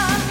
love.